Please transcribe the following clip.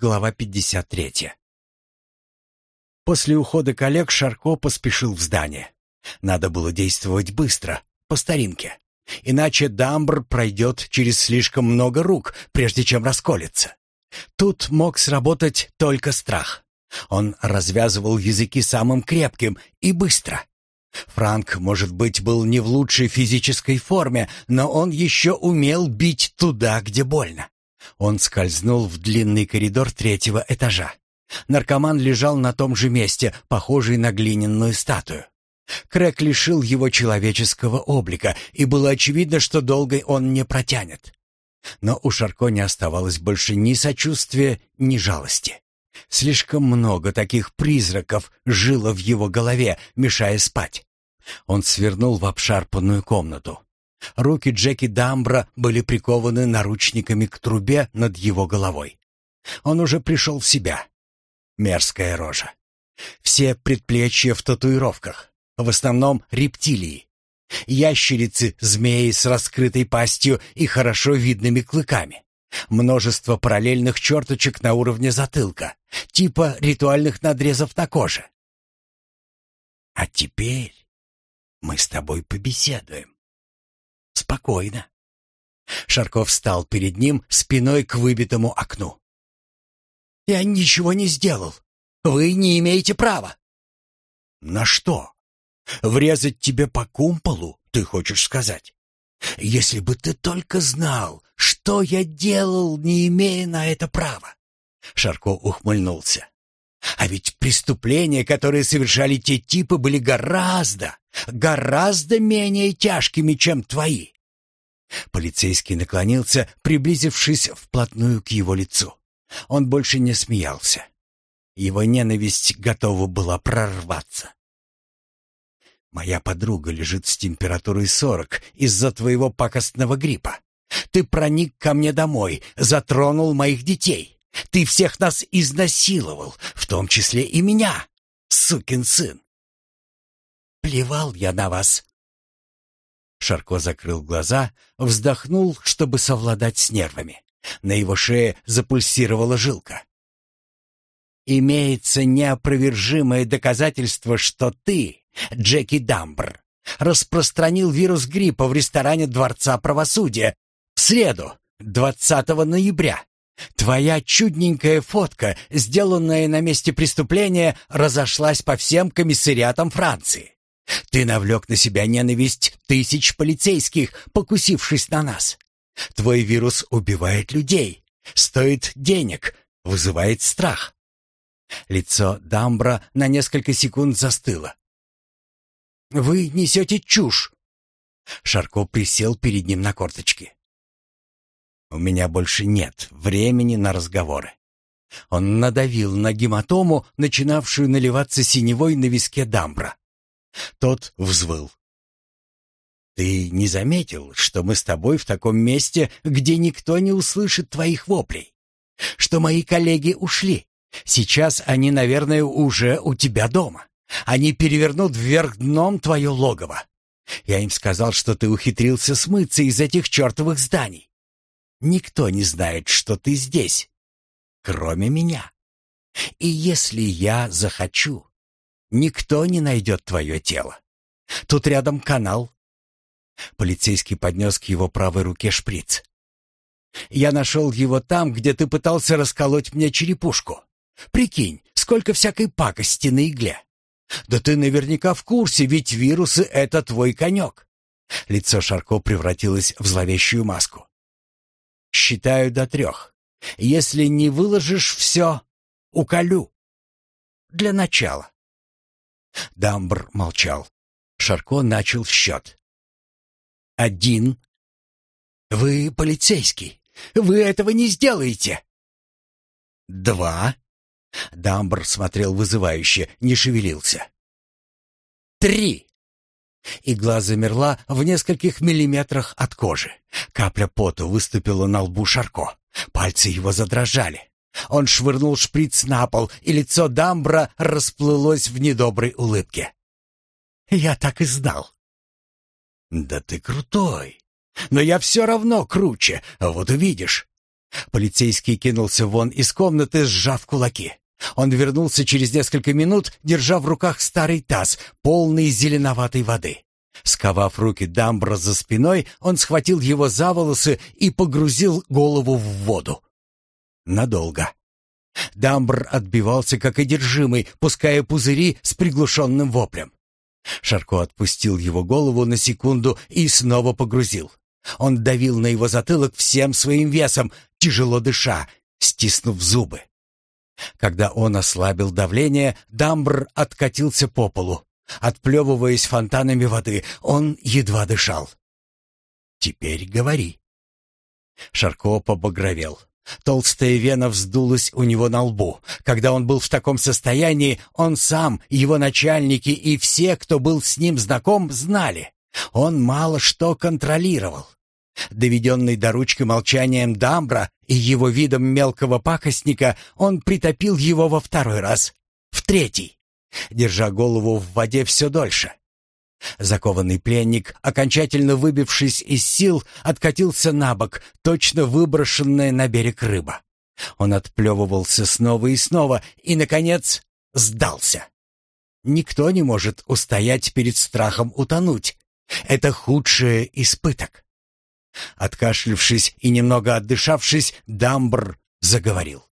глава 53. После ухода коллег Шарко поспешил в здание. Надо было действовать быстро, по старинке. Иначе Дамбр пройдет через слишком много рук, прежде чем расколется. Тут мог сработать только страх. Он развязывал языки самым крепким и быстро. Франк, может быть, был не в лучшей физической форме, но он еще умел бить туда, где больно. Он скользнул в длинный коридор третьего этажа. Наркоман лежал на том же месте, похожий на глиняную статую. Крэк лишил его человеческого облика, и было очевидно, что долго он не протянет. Но у Шарко не оставалось больше ни сочувствия, ни жалости. Слишком много таких призраков жило в его голове, мешая спать. Он свернул в обшарпанную комнату. Руки Джеки Дамбра были прикованы наручниками к трубе над его головой. Он уже пришел в себя. Мерзкая рожа. Все предплечья в татуировках, в основном рептилии. Ящерицы, змеи с раскрытой пастью и хорошо видными клыками. Множество параллельных черточек на уровне затылка, типа ритуальных надрезов на коже. А теперь мы с тобой побеседуем. Спокойно. Шарков встал перед ним спиной к выбитому окну. Я ничего не сделал. Вы не имеете права. На что? Врезать тебе по кумполу, ты хочешь сказать? Если бы ты только знал, что я делал, не имея на это права. Шарко ухмыльнулся. А ведь преступления, которые совершали те типы, были гораздо, гораздо менее тяжкими, чем твои. Полицейский наклонился, приблизившись вплотную к его лицу. Он больше не смеялся. Его ненависть готова была прорваться. Моя подруга лежит с температурой сорок из-за твоего пакостного гриппа. Ты проник ко мне домой, затронул моих детей. Ты всех нас изнасиловал, в том числе и меня, сукин сын. Плевал я на вас. Шарко закрыл глаза, вздохнул, чтобы совладать с нервами. На его шее запульсировала жилка. Имеется неопровержимое доказательство, что ты, Джеки Дамбр, распространил вирус гриппа в ресторане Дворца правосудия в среду, 20 ноября. Твоя чудненькая фотка, сделанная на месте преступления, разошлась по всем комиссариатам Франции. Ты навлек на себя ненависть тысяч полицейских, покусившись на нас. Твой вирус убивает людей, стоит денег, вызывает страх. Лицо Дамбра на несколько секунд застыло. «Вы несете чушь!» Шарко присел перед ним на корточки. «У меня больше нет времени на разговоры». Он надавил на гематому, начинавшую наливаться синевой на виске Дамбра. Тот взвыл. «Ты не заметил, что мы с тобой в таком месте, где никто не услышит твоих воплей? Что мои коллеги ушли? Сейчас они, наверное, уже у тебя дома. Они перевернут вверх дном твое логово. Я им сказал, что ты ухитрился смыться из этих чертовых зданий. Никто не знает, что ты здесь, кроме меня. И если я захочу, никто не найдет твое тело. Тут рядом канал. Полицейский поднес к его правой руке шприц. Я нашел его там, где ты пытался расколоть мне черепушку. Прикинь, сколько всякой пакости на игле. Да ты наверняка в курсе, ведь вирусы — это твой конек. Лицо Шарко превратилось в зловещую маску. Считаю до трех. Если не выложишь все, уколю. Для начала. Дамбр молчал. Шарко начал счет. Один. Вы полицейский. Вы этого не сделаете. Два. Дамбр смотрел вызывающе, не шевелился. Три. Игла замерла в нескольких миллиметрах от кожи. Капля пота выступила на лбу Шарко. Пальцы его задрожали. Он швырнул шприц на пол, и лицо Дамбра расплылось в недоброй улыбке. «Я так и знал». «Да ты крутой. Но я все равно круче, вот увидишь». Полицейский кинулся вон из комнаты, сжав кулаки. Он вернулся через несколько минут, держа в руках старый таз, полный зеленоватой воды. Сковав руки Дамбра за спиной, он схватил его за волосы и погрузил голову в воду. Надолго. Дамбр отбивался как одержимый, пуская пузыри с приглушенным воплем. Шарко отпустил его голову на секунду и снова погрузил. Он давил на его затылок всем своим весом, тяжело дыша, стиснув зубы. Когда он ослабил давление, Дамбр откатился по полу. Отплевываясь фонтанами воды, он едва дышал. «Теперь говори». Шарко побагровел. Толстая вена вздулась у него на лбу. Когда он был в таком состоянии, он сам, его начальники и все, кто был с ним знаком, знали. Он мало что контролировал. Доведенный до ручки молчанием Дамбра и его видом мелкого пакостника, он притопил его во второй раз, в третий, держа голову в воде все дольше. Закованный пленник, окончательно выбившись из сил, откатился на бок, точно выброшенная на берег рыба. Он отплевывался снова и снова и, наконец, сдался. Никто не может устоять перед страхом утонуть. Это худшее испыток. Откашлившись и немного отдышавшись, Дамбр заговорил.